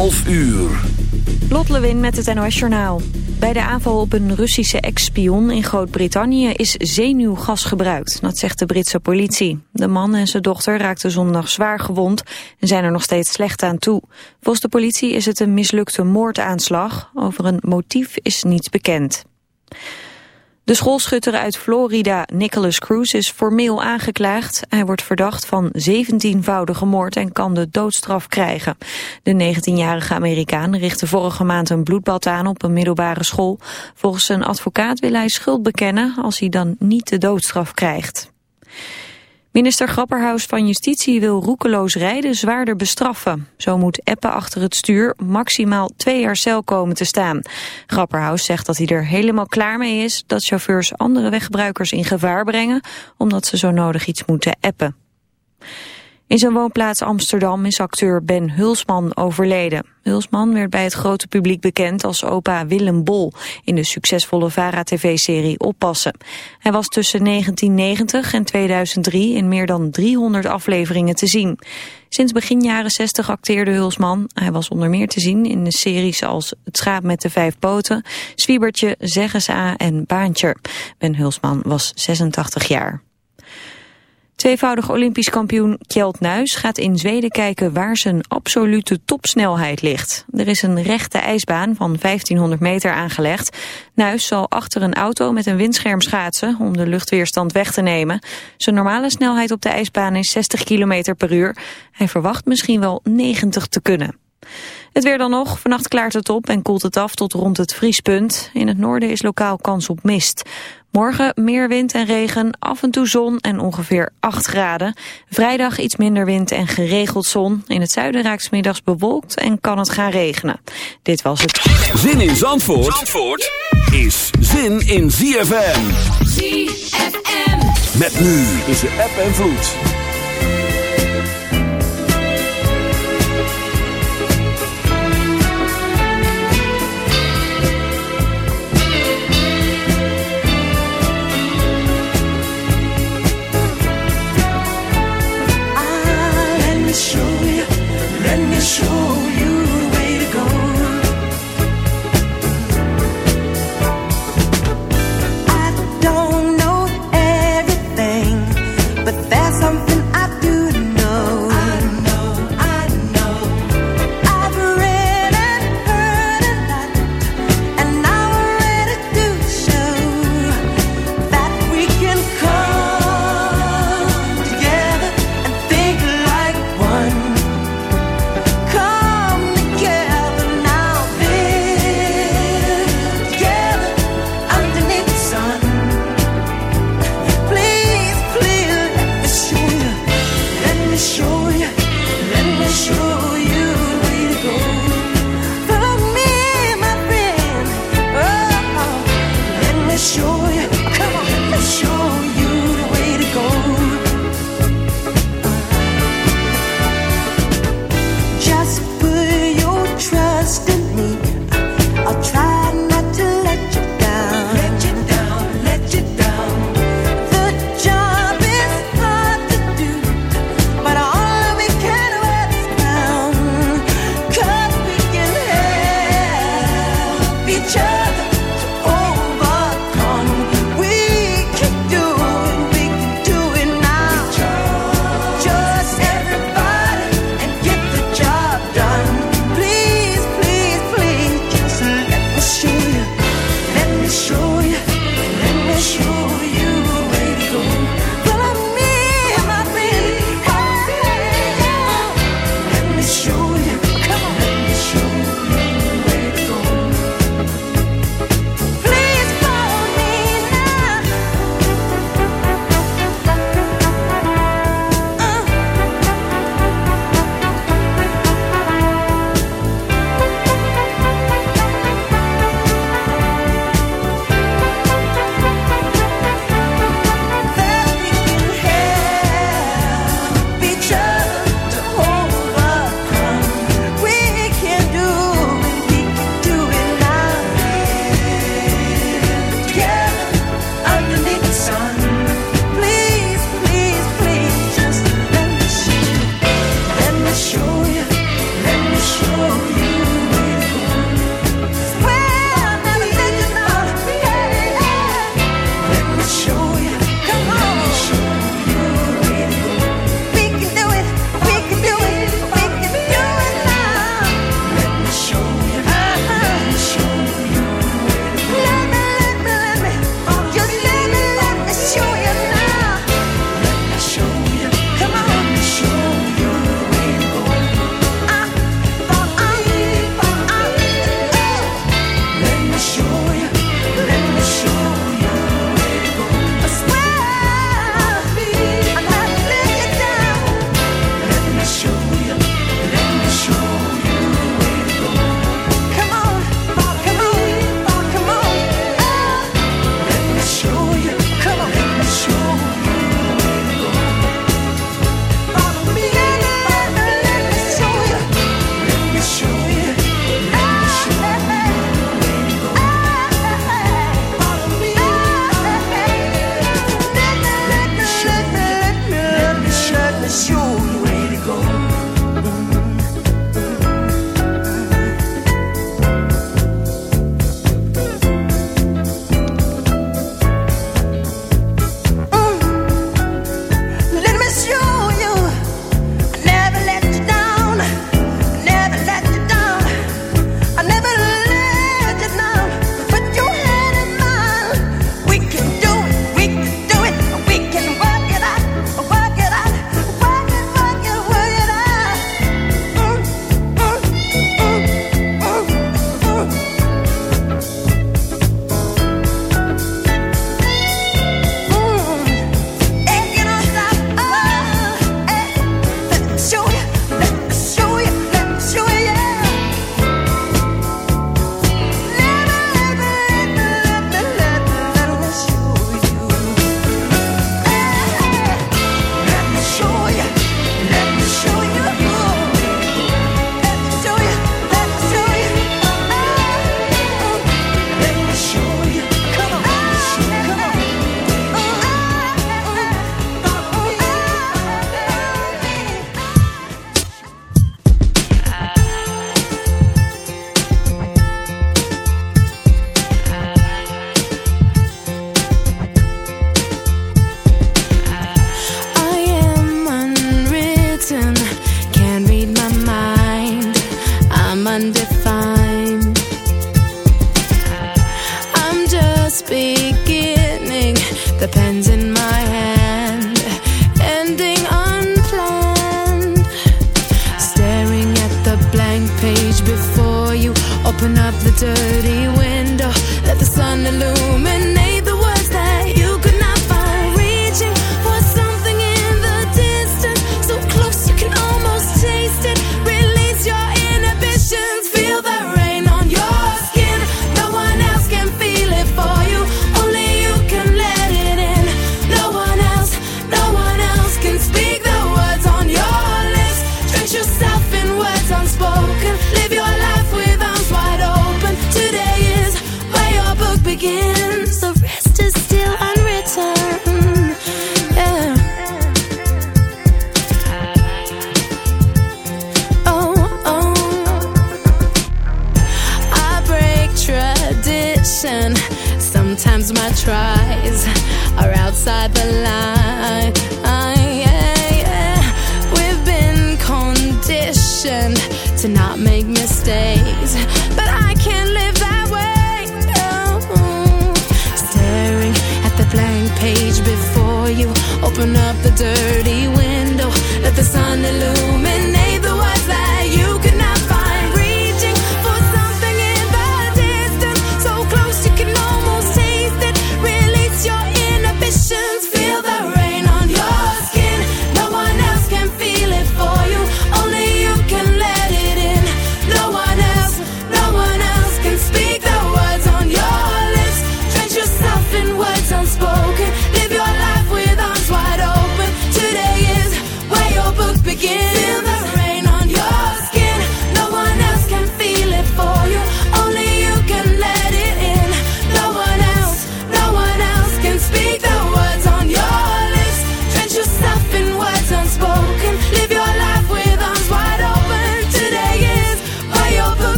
11 uur. Lot Lewin met het NOS Journaal. Bij de aanval op een Russische ex-spion in Groot-Brittannië is zenuwgas gebruikt. Dat zegt de Britse politie. De man en zijn dochter raakten zondag zwaar gewond en zijn er nog steeds slecht aan toe. Volgens de politie is het een mislukte moordaanslag. Over een motief is niets bekend. De schoolschutter uit Florida, Nicholas Cruz, is formeel aangeklaagd. Hij wordt verdacht van 17-voudige moord en kan de doodstraf krijgen. De 19-jarige Amerikaan richtte vorige maand een bloedbad aan op een middelbare school. Volgens zijn advocaat wil hij schuld bekennen als hij dan niet de doodstraf krijgt. Minister Grapperhaus van Justitie wil roekeloos rijden zwaarder bestraffen. Zo moet Eppen achter het stuur maximaal twee jaar cel komen te staan. Grapperhaus zegt dat hij er helemaal klaar mee is dat chauffeurs andere weggebruikers in gevaar brengen omdat ze zo nodig iets moeten appen. In zijn woonplaats Amsterdam is acteur Ben Hulsman overleden. Hulsman werd bij het grote publiek bekend als opa Willem Bol... in de succesvolle VARA-tv-serie Oppassen. Hij was tussen 1990 en 2003 in meer dan 300 afleveringen te zien. Sinds begin jaren 60 acteerde Hulsman. Hij was onder meer te zien in de series als Het schaap met de vijf poten... Zwiebertje, Zeggensa en Baantje. Ben Hulsman was 86 jaar. Tweevoudig Olympisch kampioen Kjeld Nuis gaat in Zweden kijken waar zijn absolute topsnelheid ligt. Er is een rechte ijsbaan van 1500 meter aangelegd. Nuis zal achter een auto met een windscherm schaatsen om de luchtweerstand weg te nemen. Zijn normale snelheid op de ijsbaan is 60 km per uur. Hij verwacht misschien wel 90 te kunnen. Het weer dan nog. Vannacht klaart het op en koelt het af tot rond het vriespunt. In het noorden is lokaal kans op mist. Morgen meer wind en regen, af en toe zon en ongeveer 8 graden. Vrijdag iets minder wind en geregeld zon. In het zuiden raakt middags bewolkt en kan het gaan regenen. Dit was het. Zin in Zandvoort, Zandvoort is zin in ZFM. ZFM. Met nu tussen app en vloed. 束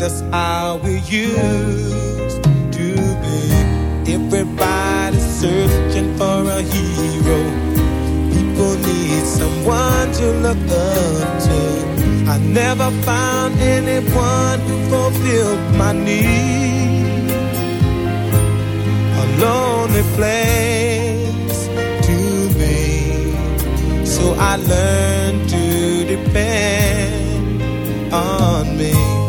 That's how we use to be. Everybody's searching for a hero. People need someone to look up to. I never found anyone who fulfilled my need. A lonely place to be. So I learned to depend on me.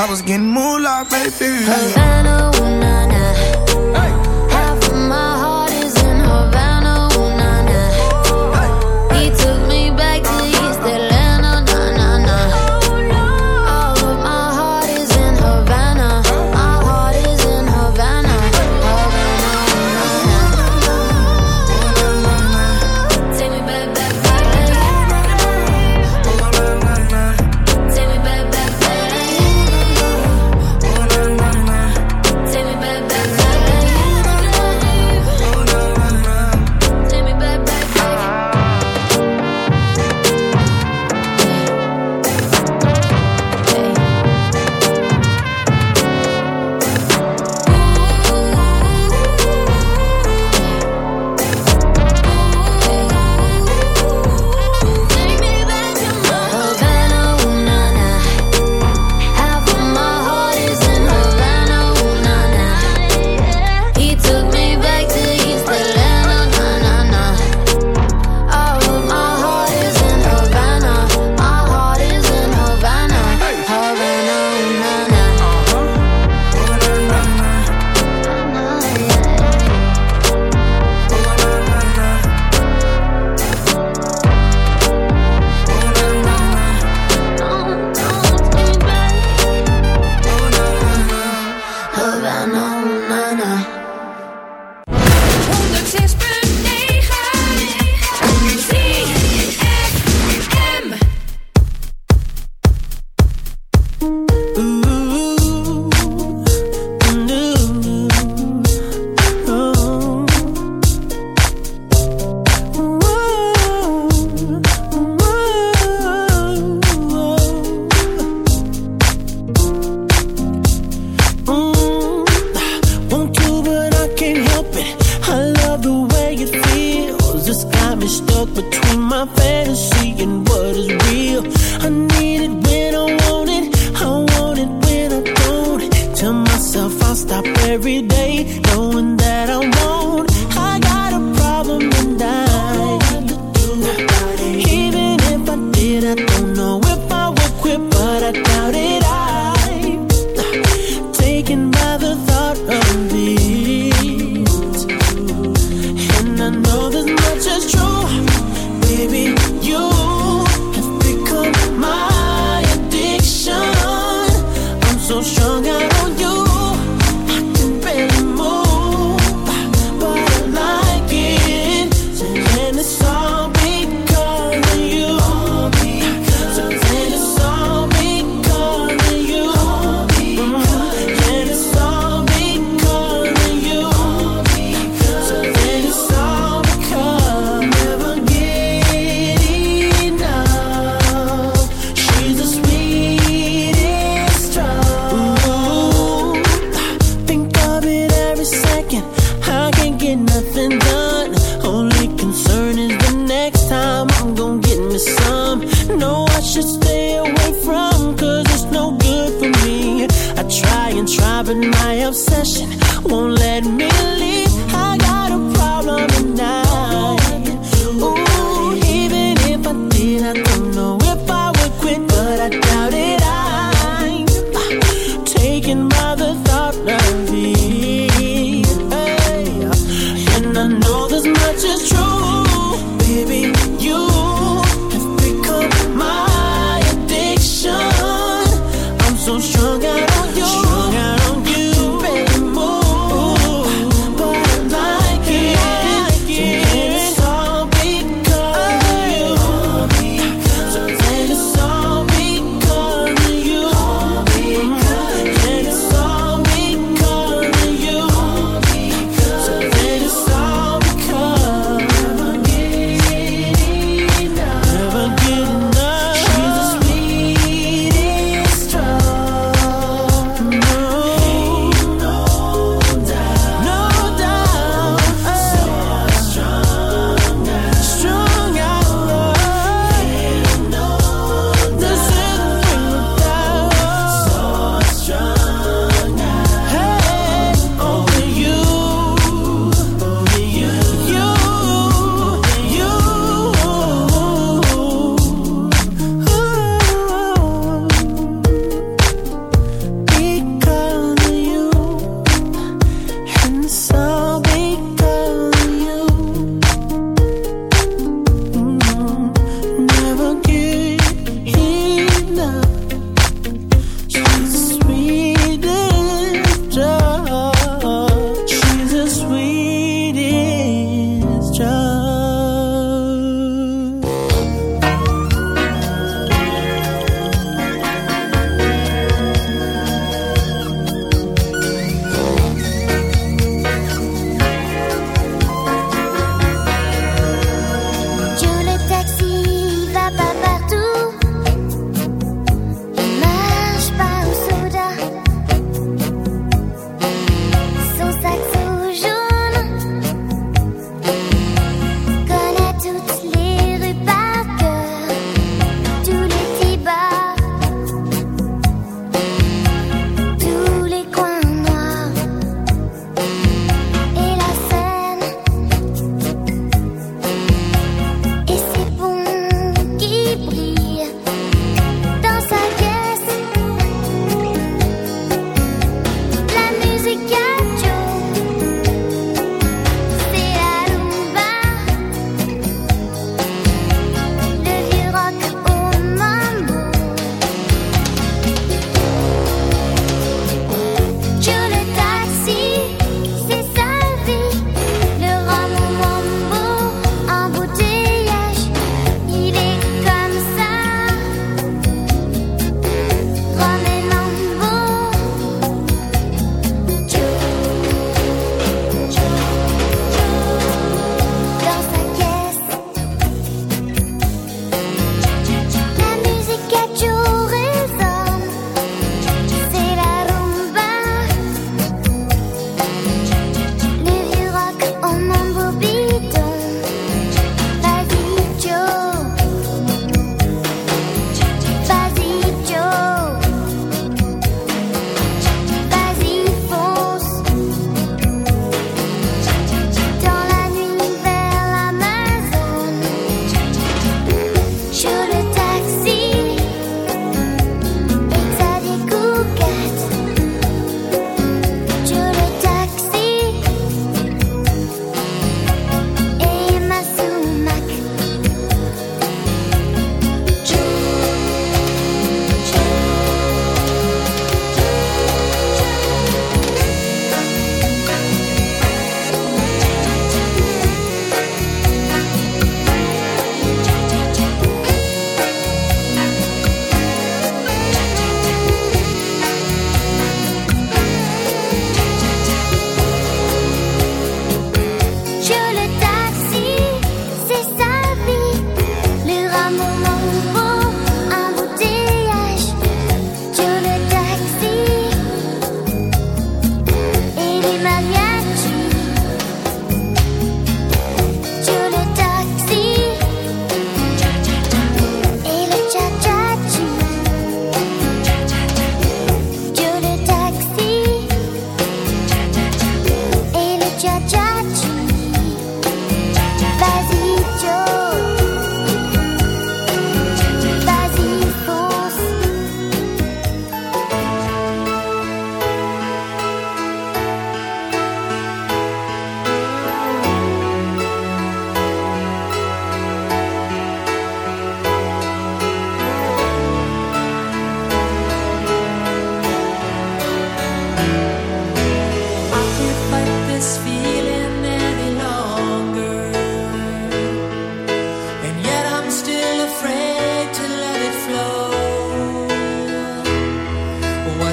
I was getting moolah, baby. Havana, ooh,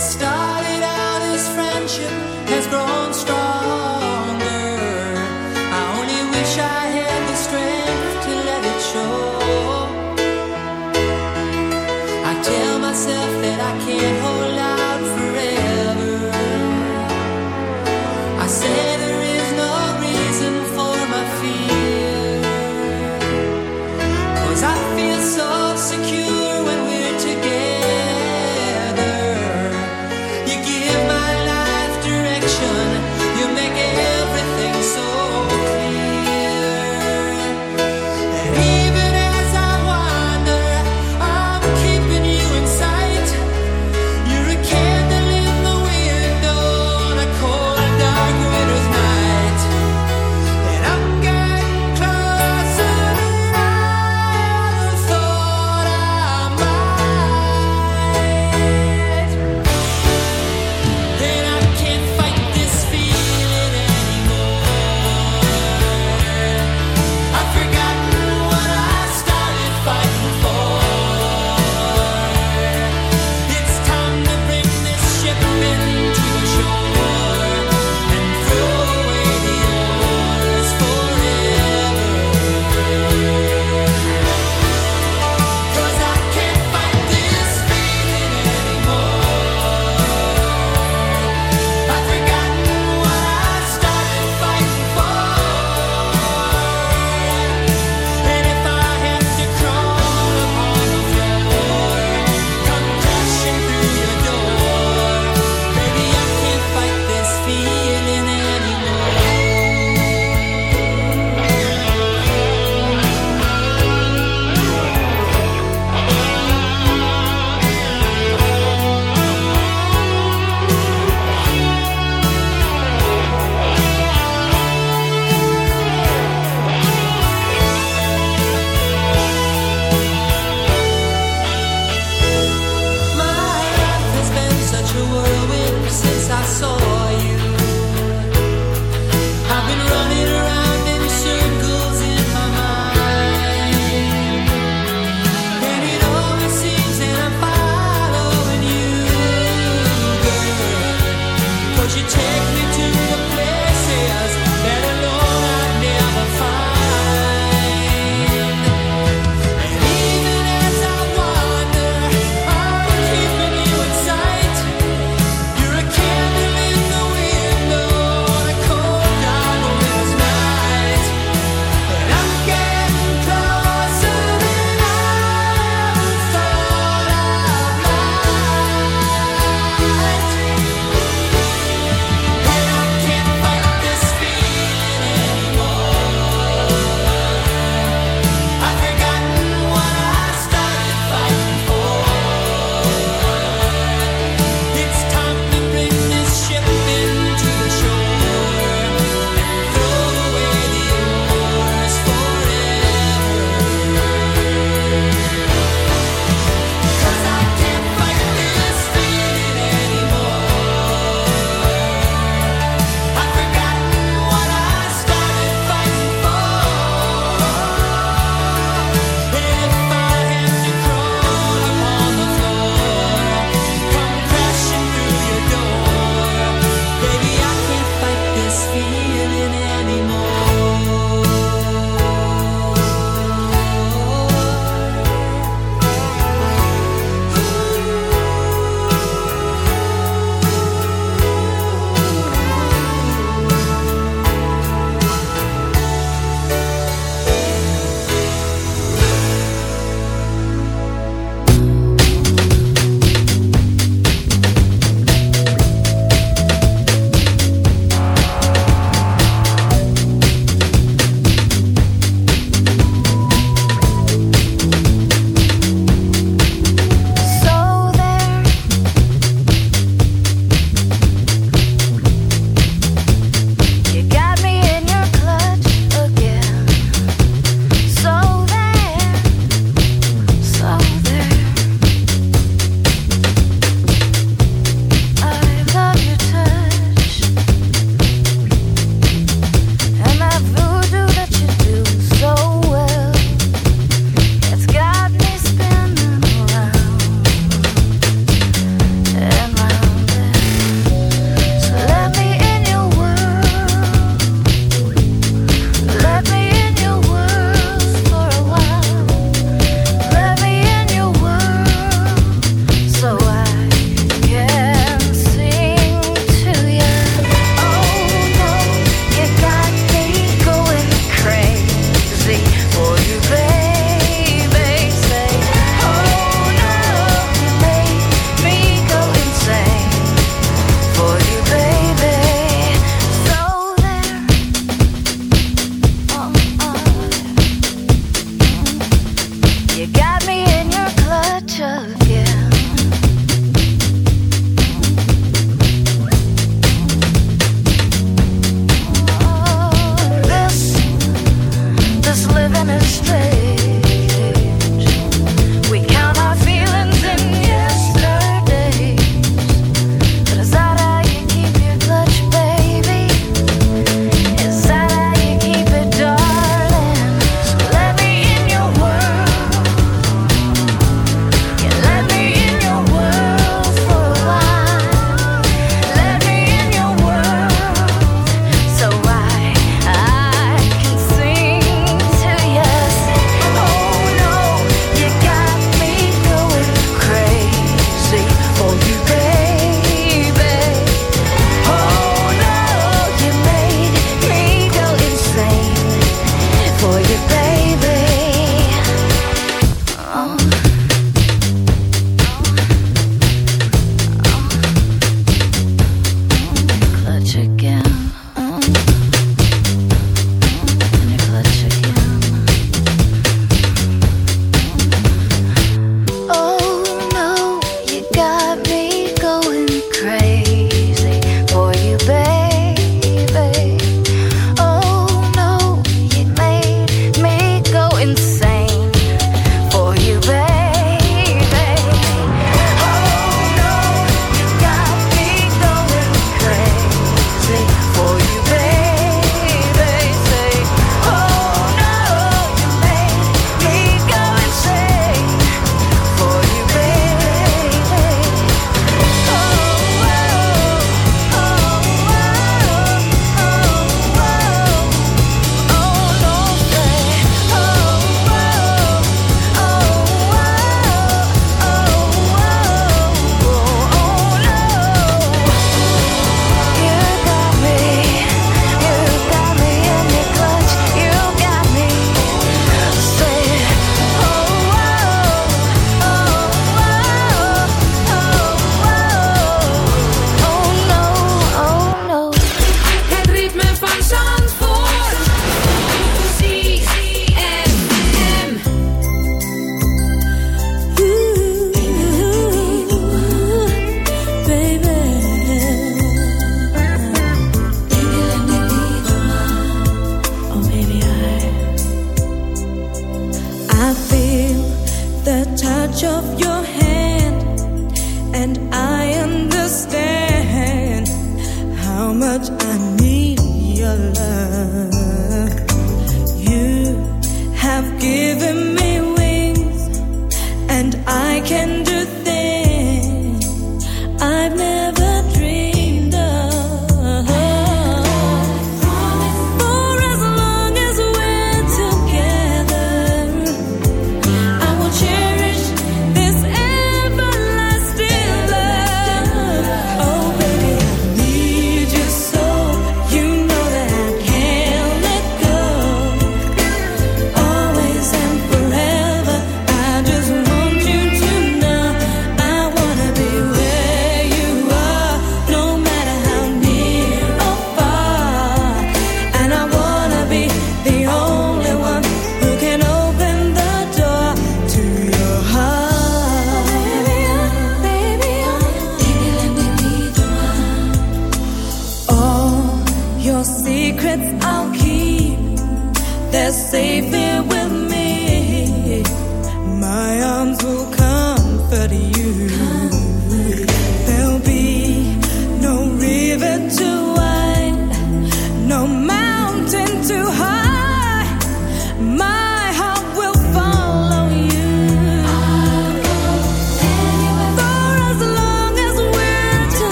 stop.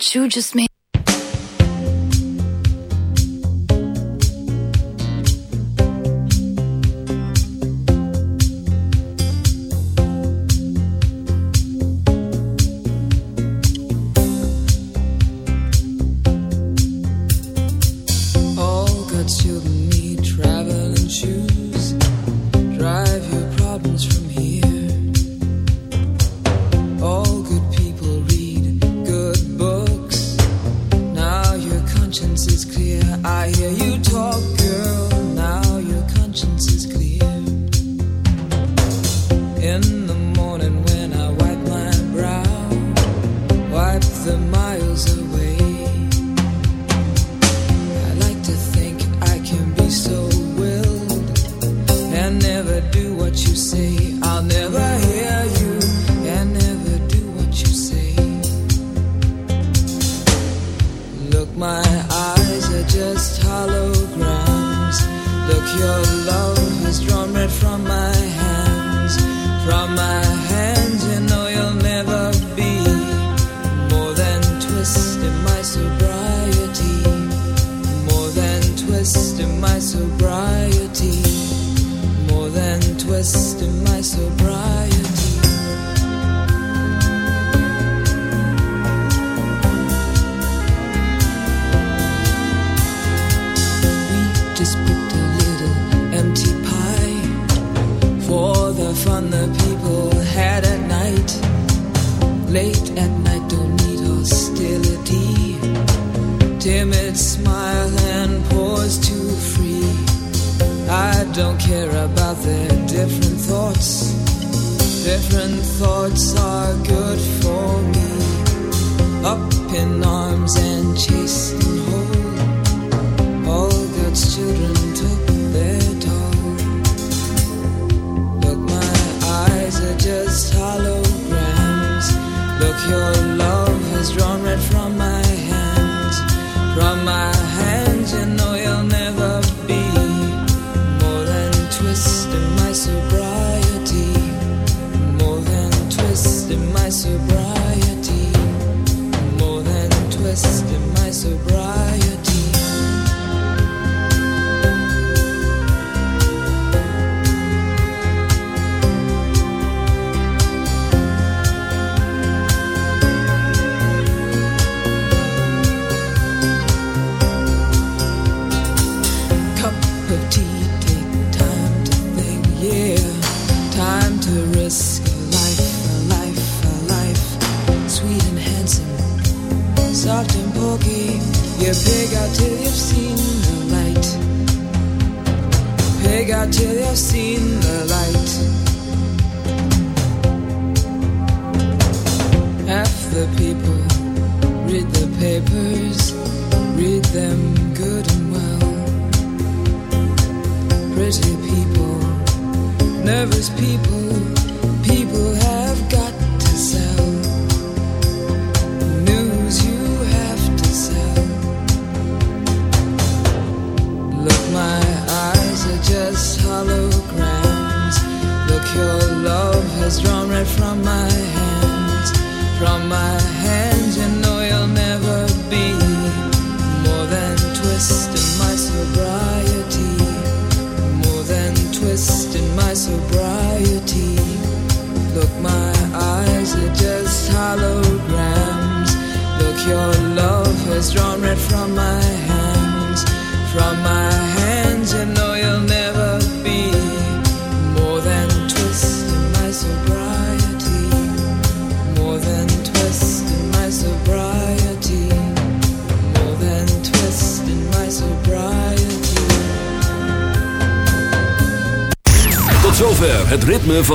you just made.